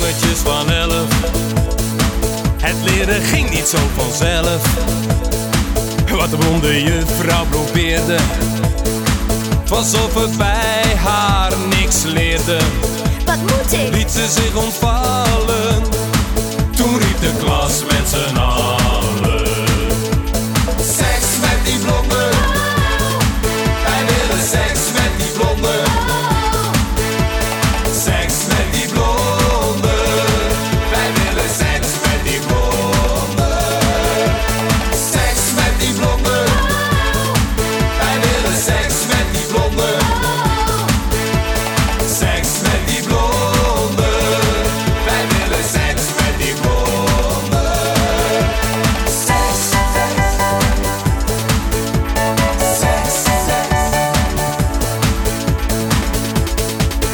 Jongetjes van elf. Het leren ging niet zo vanzelf. Wat de blonde juffrouw probeerde. Het was of we bij haar niks leerden. Wat moet ik? Liet ze zich ontvallen.